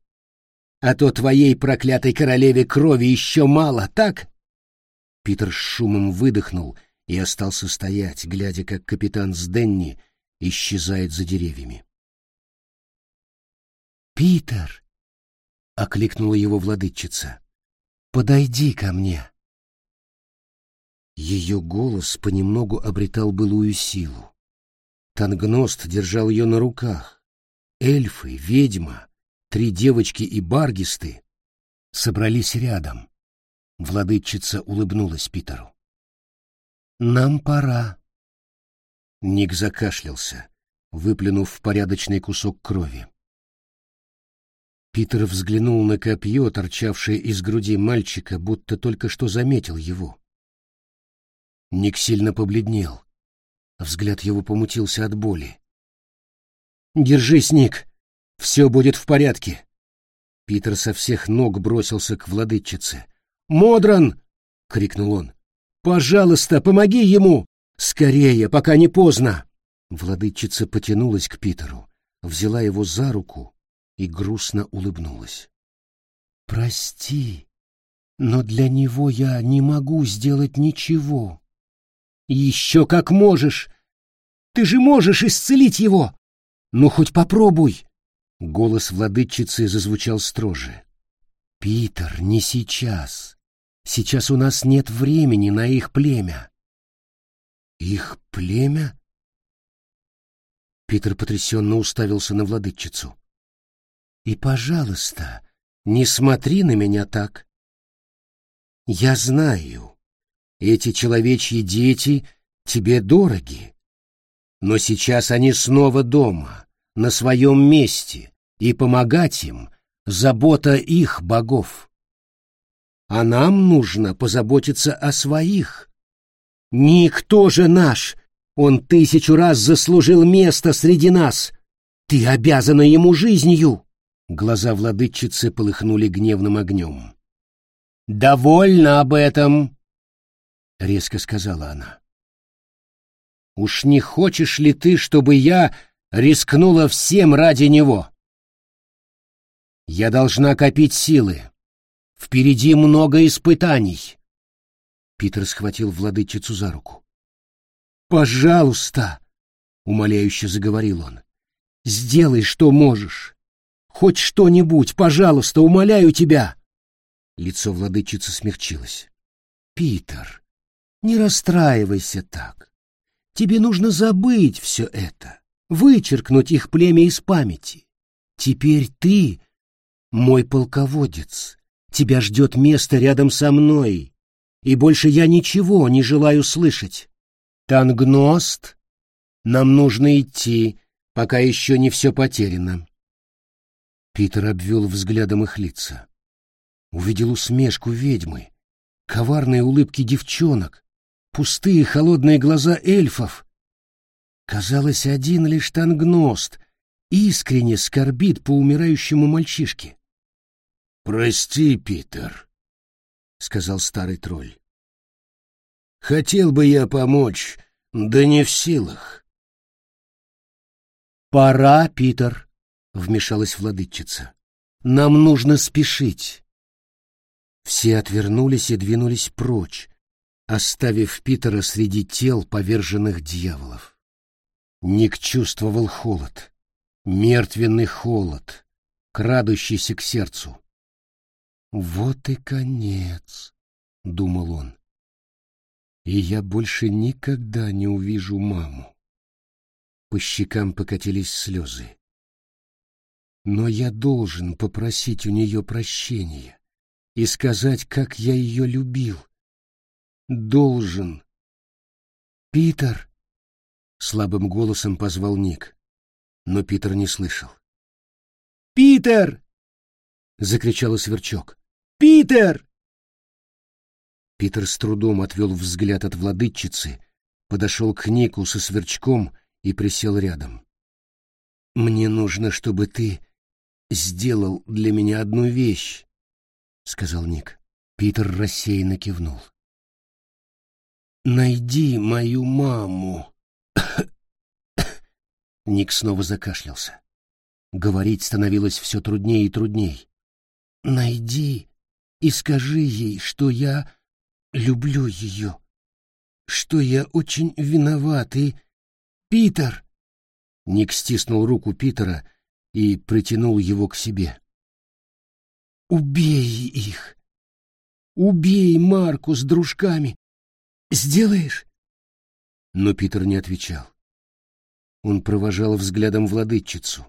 А то твоей проклятой королеве крови еще мало, так?» Питер с шумом выдохнул и остался стоять, глядя, как капитан с Денни исчезает за деревьями. «Питер!» — окликнула его владычица. «Подойди ко мне!» Ее голос понемногу обретал былую силу. Тангност держал ее на руках. Эльфы, ведьма, три девочки и баргисты собрались рядом. Владычица улыбнулась Питеру. «Нам пора». Ник закашлялся, выплюнув в порядочный кусок крови. Питер взглянул на копье, торчавшее из груди мальчика, будто только что заметил его. Ник сильно побледнел. Взгляд его помутился от боли. «Держись, Ник! Все будет в порядке!» Питер со всех ног бросился к владычице. «Модран!» — крикнул он. «Пожалуйста, помоги ему! Скорее, пока не поздно!» Владычица потянулась к Питеру, взяла его за руку и грустно улыбнулась. «Прости, но для него я не могу сделать ничего. Еще как можешь. Ты же можешь исцелить его. Ну, хоть попробуй. Голос владычицы зазвучал строже. Питер, не сейчас. Сейчас у нас нет времени на их племя. Их племя? Питер потрясенно уставился на владычицу. И, пожалуйста, не смотри на меня так. Я знаю, эти человечьи дети тебе дороги. Но сейчас они снова дома, на своем месте, и помогать им — забота их богов. А нам нужно позаботиться о своих. Никто же наш, он тысячу раз заслужил место среди нас. Ты обязана ему жизнью. Глаза владычицы полыхнули гневным огнем. «Довольно об этом!» — резко сказала она. «Уж не хочешь ли ты, чтобы я рискнула всем ради него? Я должна копить силы. Впереди много испытаний». Питер схватил владычицу за руку. «Пожалуйста!» — умоляюще заговорил он. «Сделай, что можешь. Хоть что-нибудь, пожалуйста, умоляю тебя!» Лицо владычицы смягчилось. «Питер, не расстраивайся так. Тебе нужно забыть все это, вычеркнуть их племя из памяти. Теперь ты мой полководец. Тебя ждет место рядом со мной, и больше я ничего не желаю слышать. Тангност, нам нужно идти, пока еще не все потеряно. Питер обвел взглядом их лица. Увидел усмешку ведьмы, коварные улыбки девчонок, пустые холодные глаза эльфов. Казалось, один лишь тангност искренне скорбит по умирающему мальчишке. «Прости, Питер», — сказал старый тролль. «Хотел бы я помочь, да не в силах». «Пора, Питер», — вмешалась владычица. «Нам нужно спешить». Все отвернулись и двинулись прочь, оставив Питера среди тел поверженных дьяволов. Ник чувствовал холод, мертвенный холод, крадущийся к сердцу. «Вот и конец», — думал он. «И я больше никогда не увижу маму». По щекам покатились слезы. «Но я должен попросить у нее прощения и сказать, как я ее любил. Должен». «Питер!» слабым голосом позвал Ник, но Питер не слышал. Питер! закричал сверчок. Питер! Питер с трудом отвел взгляд от владычицы, подошел к Нику со сверчком и присел рядом. Мне нужно, чтобы ты сделал для меня одну вещь, сказал Ник. Питер рассеянно кивнул. Найди мою маму. Ник снова закашлялся. Говорить становилось все труднее и трудней. «Найди и скажи ей, что я люблю ее, что я очень виноват и... Питер!» Ник стиснул руку Питера и притянул его к себе. «Убей их! Убей Марку с дружками! Сделаешь?» Но Питер не отвечал. Он провожал взглядом владычицу.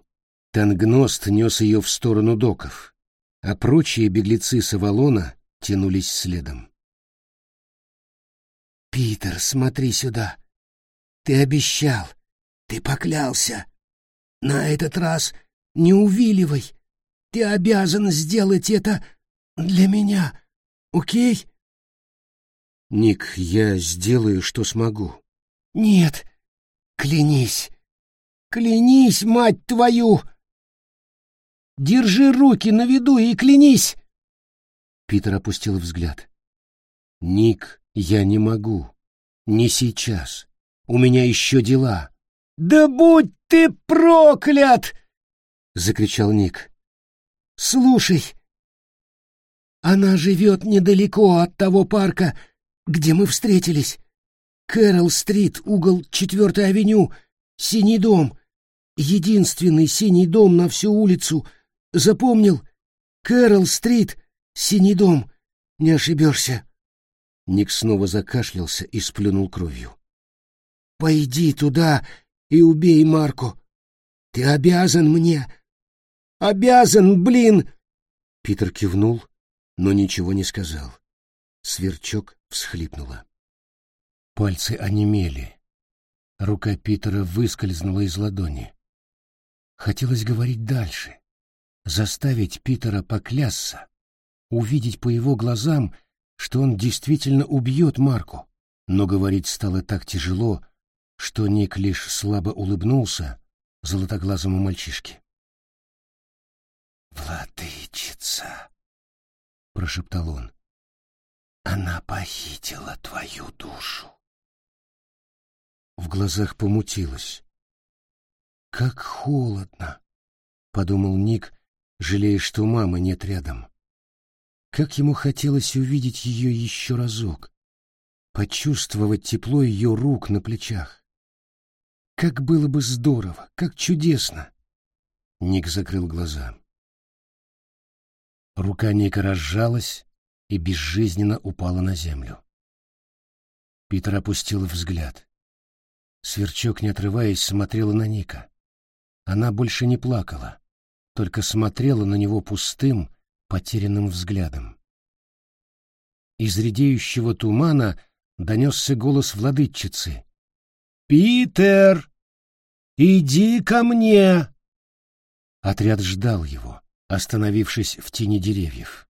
Тангност нес ее в сторону доков, а прочие беглецы с Авалона тянулись следом. «Питер, смотри сюда! Ты обещал, ты поклялся! На этот раз не увиливай! Ты обязан сделать это для меня, окей?» «Ник, я сделаю, что смогу». «Нет, клянись, клянись, мать твою! Держи руки на виду и клянись!» Питер опустил взгляд. «Ник, я не могу. Не сейчас. У меня еще дела». «Да будь ты проклят!» — закричал Ник. «Слушай, она живет недалеко от того парка, где мы встретились. Кэрол-стрит, угол 4-й авеню, синий дом. Единственный синий дом на всю улицу. Запомнил? Кэрол-стрит, синий дом. Не ошибешься. Ник снова закашлялся и сплюнул кровью. «Пойди туда и убей Марку. Ты обязан мне. Обязан, блин!» Питер кивнул, но ничего не сказал. Сверчок всхлипнула. Пальцы онемели. Рука Питера выскользнула из ладони. Хотелось говорить дальше, заставить Питера поклясться, увидеть по его глазам, что он действительно убьет Марку. Но говорить стало так тяжело, что Ник лишь слабо улыбнулся золотоглазому мальчишке. «Владычица!» — прошептал он. «Она похитила твою душу». В глазах помутилось. «Как холодно!» — подумал Ник, жалея, что мамы нет рядом. Как ему хотелось увидеть ее еще разок, почувствовать тепло ее рук на плечах. Как было бы здорово, как чудесно! Ник закрыл глаза. Рука Ника разжалась и безжизненно упала на землю. Питер опустил взгляд. Сверчок, не отрываясь, смотрела на Ника. Она больше не плакала, только смотрела на него пустым, потерянным взглядом. Из редеющего тумана донесся голос владычицы. «Питер, иди ко мне!» Отряд ждал его, остановившись в тени деревьев.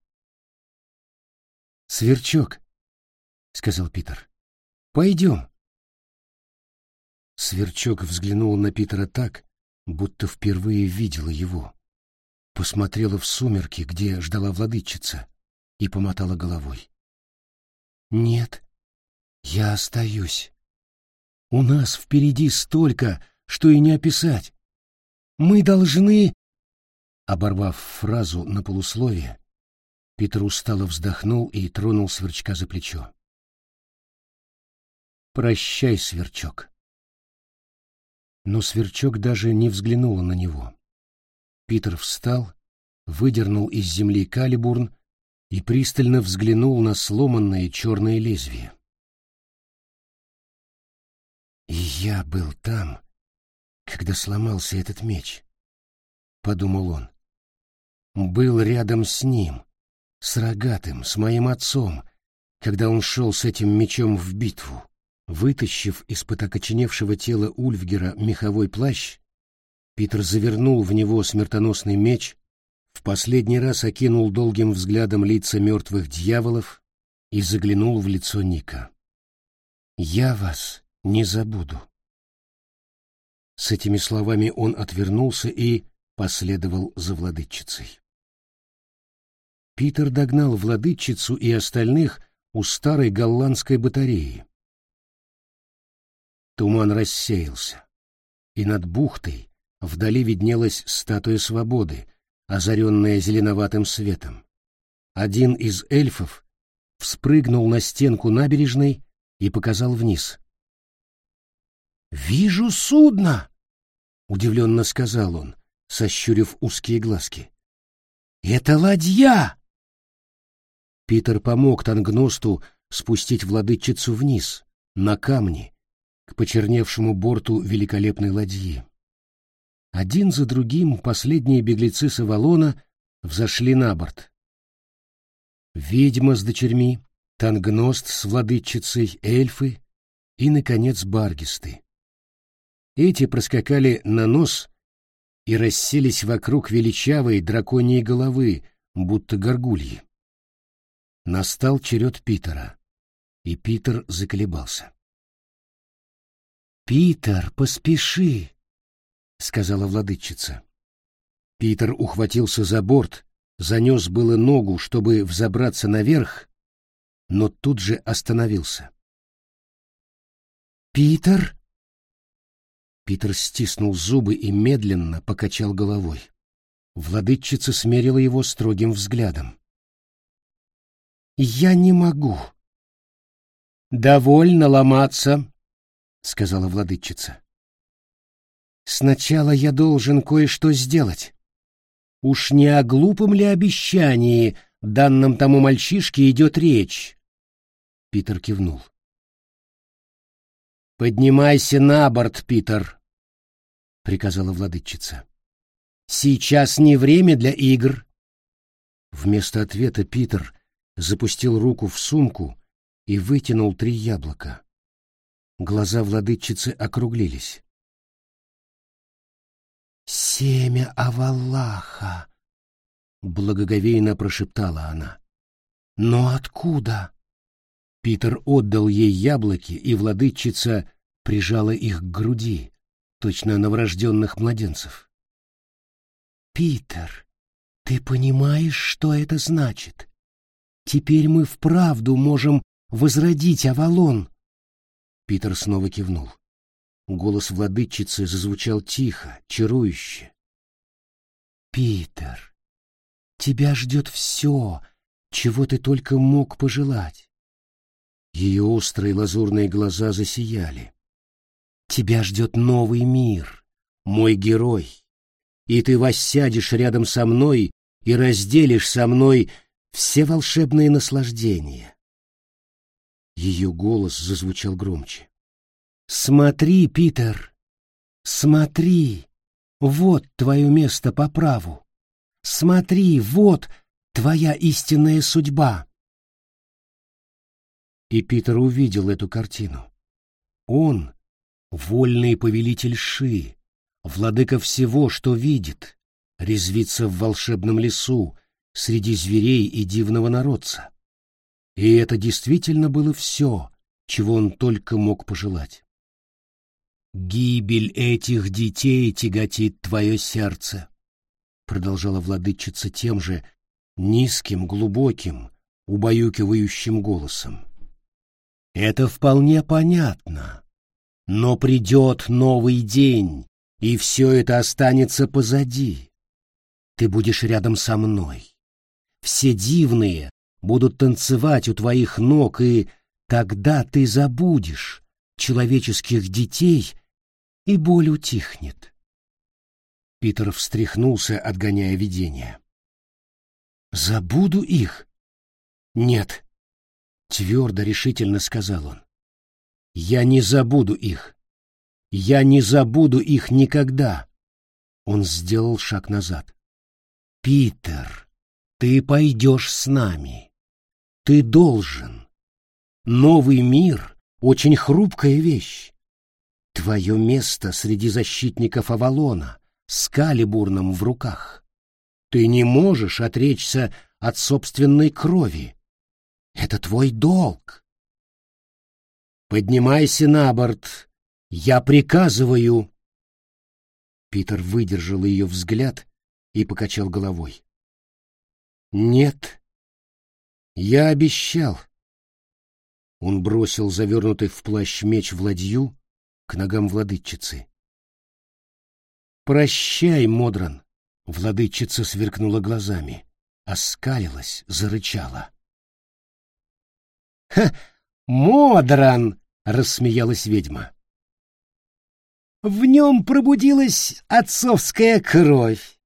«Сверчок», — сказал Питер, — «пойдем». Сверчок взглянул на Питера так, будто впервые видела его. Посмотрела в сумерки, где ждала владычица, и помотала головой. «Нет, я остаюсь. У нас впереди столько, что и не описать. Мы должны...» Оборвав фразу на полусловие, Питер устало вздохнул и тронул сверчка за плечо. «Прощай, сверчок». Но сверчок даже не взглянул на него. Питер встал, выдернул из земли калибурн и пристально взглянул на сломанное черное лезвие. «И я был там, когда сломался этот меч», — подумал он. «Был рядом с ним, с рогатым, с моим отцом, когда он шел с этим мечом в битву. Вытащив из-под окоченевшего тела Ульфгера меховой плащ, Питер завернул в него смертоносный меч, в последний раз окинул долгим взглядом лица мертвых дьяволов и заглянул в лицо Ника. «Я вас не забуду». С этими словами он отвернулся и последовал за владычицей. Питер догнал владычицу и остальных у старой голландской батареи. Туман рассеялся, и над бухтой вдали виднелась статуя свободы, озаренная зеленоватым светом. Один из эльфов вспрыгнул на стенку набережной и показал вниз. «Вижу судно!» — удивленно сказал он, сощурив узкие глазки. «Это ладья!» Питер помог Тангносту спустить владычицу вниз, на камни, к почерневшему борту великолепной ладьи. Один за другим последние беглецы с Авалона взошли на борт. Ведьма с дочерьми, Тангност с владычицей, эльфы и, наконец, баргисты. Эти проскакали на нос и расселись вокруг величавой драконьей головы, будто горгульи. Настал черед Питера, и Питер заколебался. «Питер, поспеши!» — сказала владычица. Питер ухватился за борт, занес было ногу, чтобы взобраться наверх, но тут же остановился. «Питер?» Питер стиснул зубы и медленно покачал головой. Владычица смерила его строгим взглядом. «Я не могу». «Довольно ломаться», — сказала владычица. «Сначала я должен кое-что сделать. Уж не о глупом ли обещании, данном тому мальчишке, идет речь?» Питер кивнул. «Поднимайся на борт, Питер», — приказала владычица. «Сейчас не время для игр». Вместо ответа Питер запустил руку в сумку и вытянул три яблока. Глаза владычицы округлились. «Семя Аваллаха!» — благоговейно прошептала она. «Но откуда?» Питер отдал ей яблоки, и владычица прижала их к груди, точно новорожденных младенцев. «Питер, ты понимаешь, что это значит? Теперь мы вправду можем возродить Авалон!» Питер снова кивнул. Голос владычицы зазвучал тихо, чарующе. «Питер, тебя ждет все, чего ты только мог пожелать». Ее острые лазурные глаза засияли. «Тебя ждет новый мир, мой герой, и ты воссядешь рядом со мной и разделишь со мной все волшебные наслаждения. Ее голос зазвучал громче. «Смотри, Питер! Смотри! Вот твое место по праву! Смотри, вот твоя истинная судьба!» И Питер увидел эту картину. Он — вольный повелитель Ши, владыка всего, что видит, резвится в волшебном лесу среди зверей и дивного народца. И это действительно было все, чего он только мог пожелать. Гибель этих детей тяготит твое сердце, продолжала владычица тем же низким, глубоким, убаюкивающим голосом. Это вполне понятно. Но придет новый день, и все это останется позади. Ты будешь рядом со мной. Все дивные будут танцевать у твоих ног, и тогда ты забудешь человеческих детей и боль утихнет. Питер встряхнулся, отгоняя видение. «Забуду их?» «Нет», — твердо, решительно сказал он. «Я не забуду их. Я не забуду их никогда». Он сделал шаг назад. «Питер, ты пойдешь с нами. Ты должен. Новый мир — очень хрупкая вещь. Твое место среди защитников Авалона с Калибурном в руках. Ты не можешь отречься от собственной крови. Это твой долг. Поднимайся на борт. Я приказываю. Питер выдержал ее взгляд и покачал головой. Нет. Я обещал. Он бросил завернутый в плащ меч в ладью, к ногам владычицы. «Прощай, Модран!» — владычица сверкнула глазами, оскалилась, зарычала. «Ха! Модран!» — рассмеялась ведьма. В нем пробудилась отцовская кровь.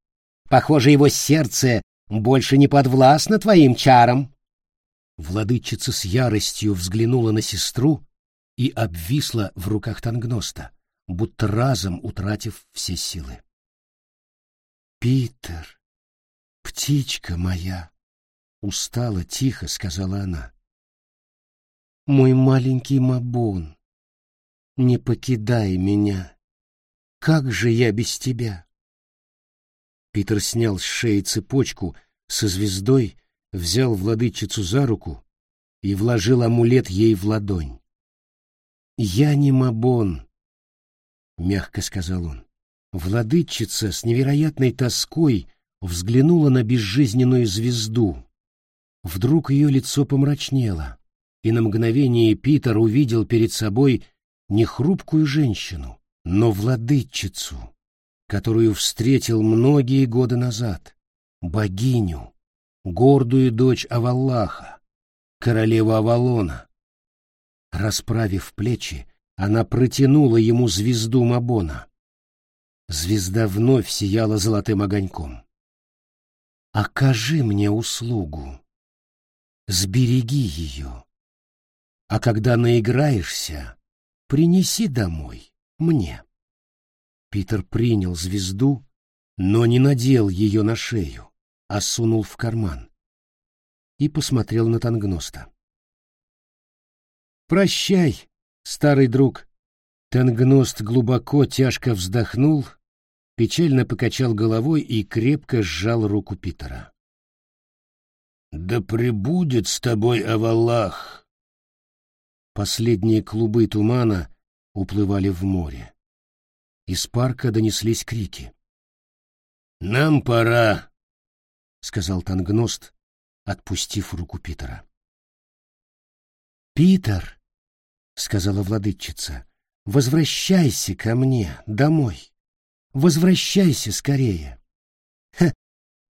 Похоже, его сердце больше не подвластно твоим чарам. Владычица с яростью взглянула на сестру и обвисла в руках Тангноста, будто разом утратив все силы. «Питер, птичка моя!» — устала, тихо сказала она. «Мой маленький Мабон, не покидай меня. Как же я без тебя?» Питер снял с шеи цепочку со звездой, взял владычицу за руку и вложил амулет ей в ладонь. «Я не Мабон», — мягко сказал он. Владычица с невероятной тоской взглянула на безжизненную звезду. Вдруг ее лицо помрачнело, и на мгновение Питер увидел перед собой не хрупкую женщину, но владычицу, которую встретил многие годы назад, богиню, гордую дочь Аваллаха, королеву Авалона, Расправив плечи, она протянула ему звезду Мабона. Звезда вновь сияла золотым огоньком. «Окажи мне услугу. Сбереги ее. А когда наиграешься, принеси домой, мне». Питер принял звезду, но не надел ее на шею, а сунул в карман и посмотрел на Тангноста. «Прощай, старый друг!» Тангност глубоко, тяжко вздохнул, печально покачал головой и крепко сжал руку Питера. «Да пребудет с тобой Аваллах!» Последние клубы тумана уплывали в море. Из парка донеслись крики. «Нам пора!» — сказал Тангност, отпустив руку Питера. «Питер!» Сказала владычица. Возвращайся ко мне домой. Возвращайся скорее. Ха,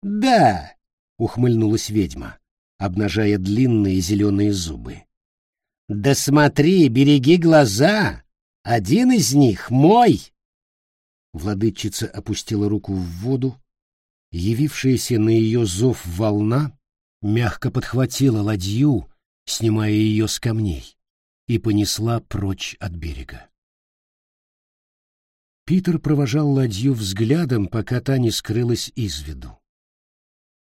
да, ухмыльнулась ведьма, обнажая длинные зеленые зубы. Да смотри, береги глаза. Один из них мой. Владычица опустила руку в воду. Явившаяся на ее зов волна мягко подхватила ладью, снимая ее с камней и понесла прочь от берега. Питер провожал ладью взглядом, пока та не скрылась из виду.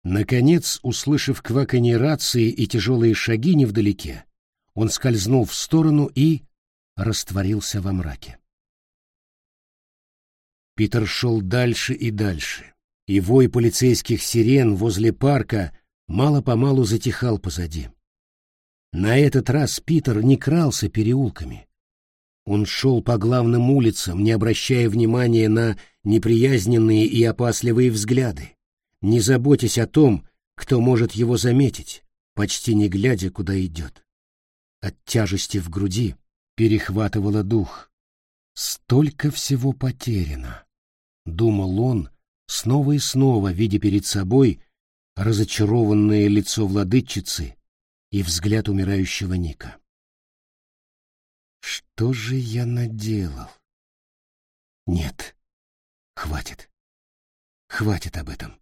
Наконец, услышав кваканье рации и тяжелые шаги невдалеке, он скользнул в сторону и растворился во мраке. Питер шел дальше и дальше, и вой полицейских сирен возле парка мало-помалу затихал позади. На этот раз Питер не крался переулками. Он шел по главным улицам, не обращая внимания на неприязненные и опасливые взгляды, не заботясь о том, кто может его заметить, почти не глядя, куда идет. От тяжести в груди перехватывало дух. Столько всего потеряно, думал он, снова и снова видя перед собой разочарованное лицо владычицы и взгляд умирающего Ника. Что же я наделал? Нет, хватит. Хватит об этом.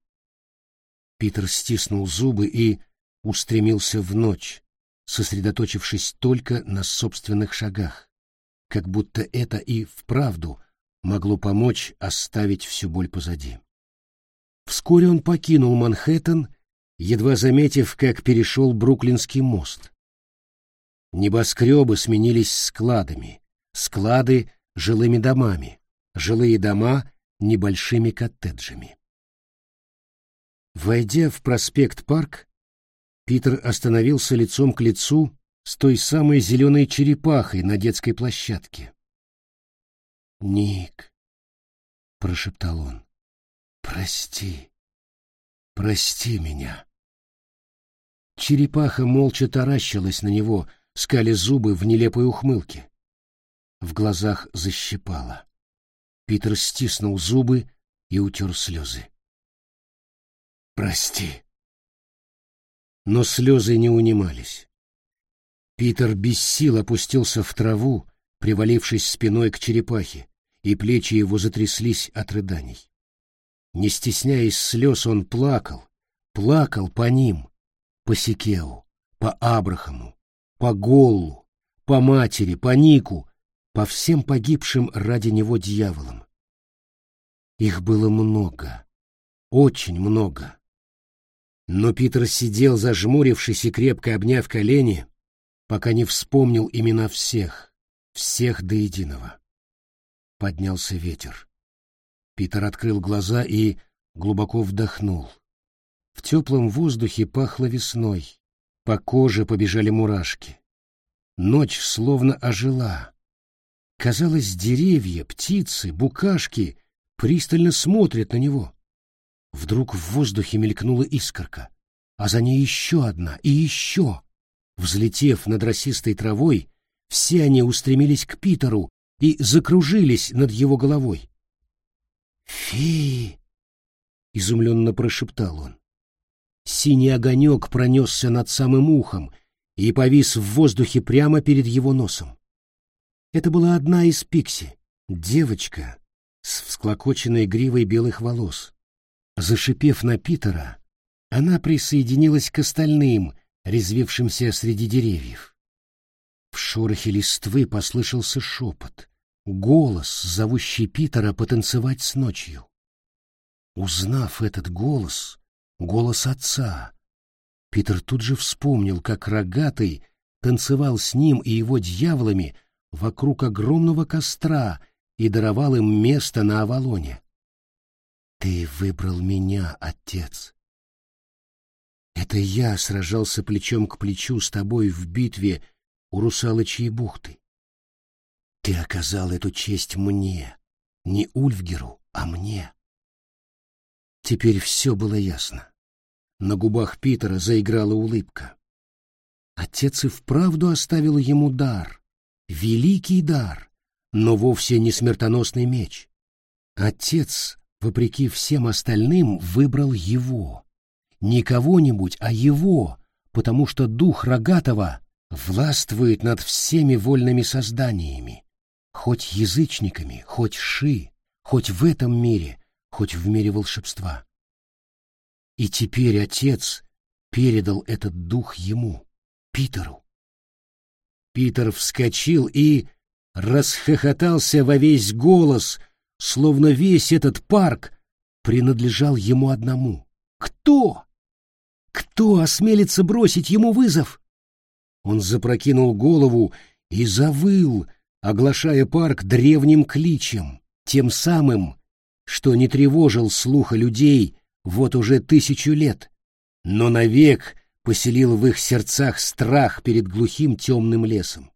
Питер стиснул зубы и устремился в ночь, сосредоточившись только на собственных шагах, как будто это и вправду могло помочь оставить всю боль позади. Вскоре он покинул Манхэттен, едва заметив, как перешел Бруклинский мост. Небоскребы сменились складами, склады — жилыми домами, жилые дома — небольшими коттеджами. Войдя в проспект Парк, Питер остановился лицом к лицу с той самой зеленой черепахой на детской площадке. «Ник», — прошептал он, — «прости, прости меня». Черепаха молча таращилась на него, скали зубы в нелепой ухмылке. В глазах защипало. Питер стиснул зубы и утер слезы. «Прости». Но слезы не унимались. Питер без сил опустился в траву, привалившись спиной к черепахе, и плечи его затряслись от рыданий. Не стесняясь слез, он плакал, плакал по ним, по Сикеу, по Абрахаму, по Голлу, по матери, по Нику, по всем погибшим ради него дьяволам. Их было много, очень много. Но Питер сидел, зажмурившись и крепко обняв колени, пока не вспомнил имена всех, всех до единого. Поднялся ветер. Питер открыл глаза и глубоко вдохнул. В теплом воздухе пахло весной. По коже побежали мурашки. Ночь словно ожила. Казалось, деревья, птицы, букашки пристально смотрят на него. Вдруг в воздухе мелькнула искорка, а за ней еще одна и еще. Взлетев над росистой травой, все они устремились к Питеру и закружились над его головой. «Феи!» — изумленно прошептал он. Синий огонек пронесся над самым ухом и повис в воздухе прямо перед его носом. Это была одна из пикси, девочка с всклокоченной гривой белых волос. Зашипев на Питера, она присоединилась к остальным, резвившимся среди деревьев. В шорохе листвы послышался шепот, голос, зовущий Питера потанцевать с ночью. Узнав этот голос, голос отца. Питер тут же вспомнил, как рогатый танцевал с ним и его дьяволами вокруг огромного костра и даровал им место на Авалоне. «Ты выбрал меня, отец. Это я сражался плечом к плечу с тобой в битве у Русалочьей бухты. Ты оказал эту честь мне, не Ульфгеру, а мне. Теперь все было ясно. На губах Питера заиграла улыбка. Отец и вправду оставил ему дар, великий дар, но вовсе не смертоносный меч. Отец, вопреки всем остальным, выбрал его. Не кого-нибудь, а его, потому что дух Рогатого властвует над всеми вольными созданиями, хоть язычниками, хоть ши, хоть в этом мире, хоть в мире волшебства. И теперь отец передал этот дух ему, Питеру. Питер вскочил и расхохотался во весь голос, словно весь этот парк принадлежал ему одному. Кто? Кто осмелится бросить ему вызов? Он запрокинул голову и завыл, оглашая парк древним кличем, тем самым, что не тревожил слуха людей вот уже тысячу лет, но навек поселил в их сердцах страх перед глухим темным лесом.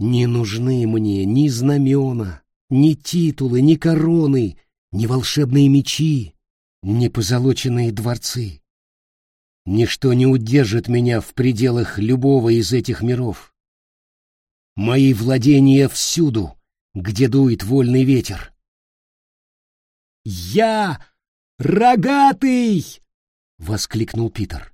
Не нужны мне ни знамена, ни титулы, ни короны, ни волшебные мечи, ни позолоченные дворцы. Ничто не удержит меня в пределах любого из этих миров. Мои владения всюду, где дует вольный ветер. «Я рогатый!» — воскликнул Питер.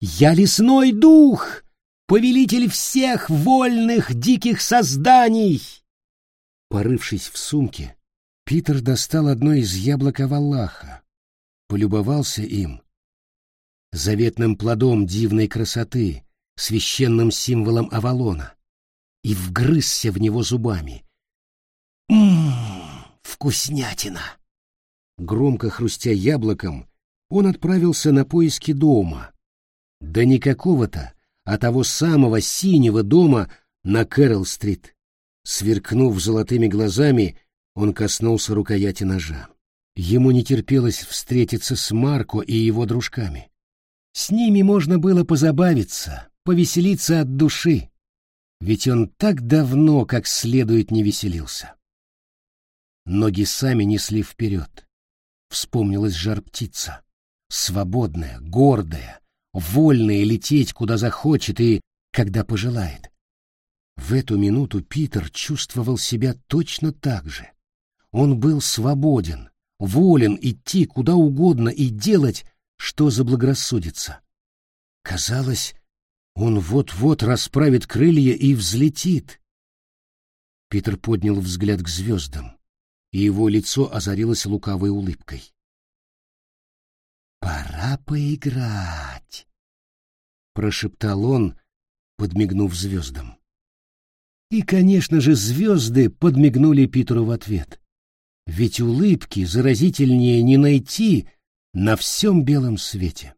«Я лесной дух, повелитель всех вольных диких созданий!» Порывшись в сумке, Питер достал одно из яблок Авалаха, полюбовался им, заветным плодом дивной красоты, священным символом Авалона, и вгрызся в него зубами. «Ммм, вкуснятина!» Громко хрустя яблоком, он отправился на поиски дома. Да не какого-то, а того самого синего дома на Кэрол-стрит. Сверкнув золотыми глазами, он коснулся рукояти ножа. Ему не терпелось встретиться с Марко и его дружками. С ними можно было позабавиться, повеселиться от души, ведь он так давно как следует не веселился. Ноги сами несли вперед. Вспомнилась жар-птица, свободная, гордая, вольная лететь куда захочет и когда пожелает. В эту минуту Питер чувствовал себя точно так же. Он был свободен, волен идти куда угодно и делать, что заблагорассудится. Казалось, он вот-вот расправит крылья и взлетит. Питер поднял взгляд к звездам, и его лицо озарилось лукавой улыбкой. «Пора поиграть», — прошептал он, подмигнув звездам. И, конечно же, звезды подмигнули Питеру в ответ. Ведь улыбки заразительнее не найти на всем белом свете.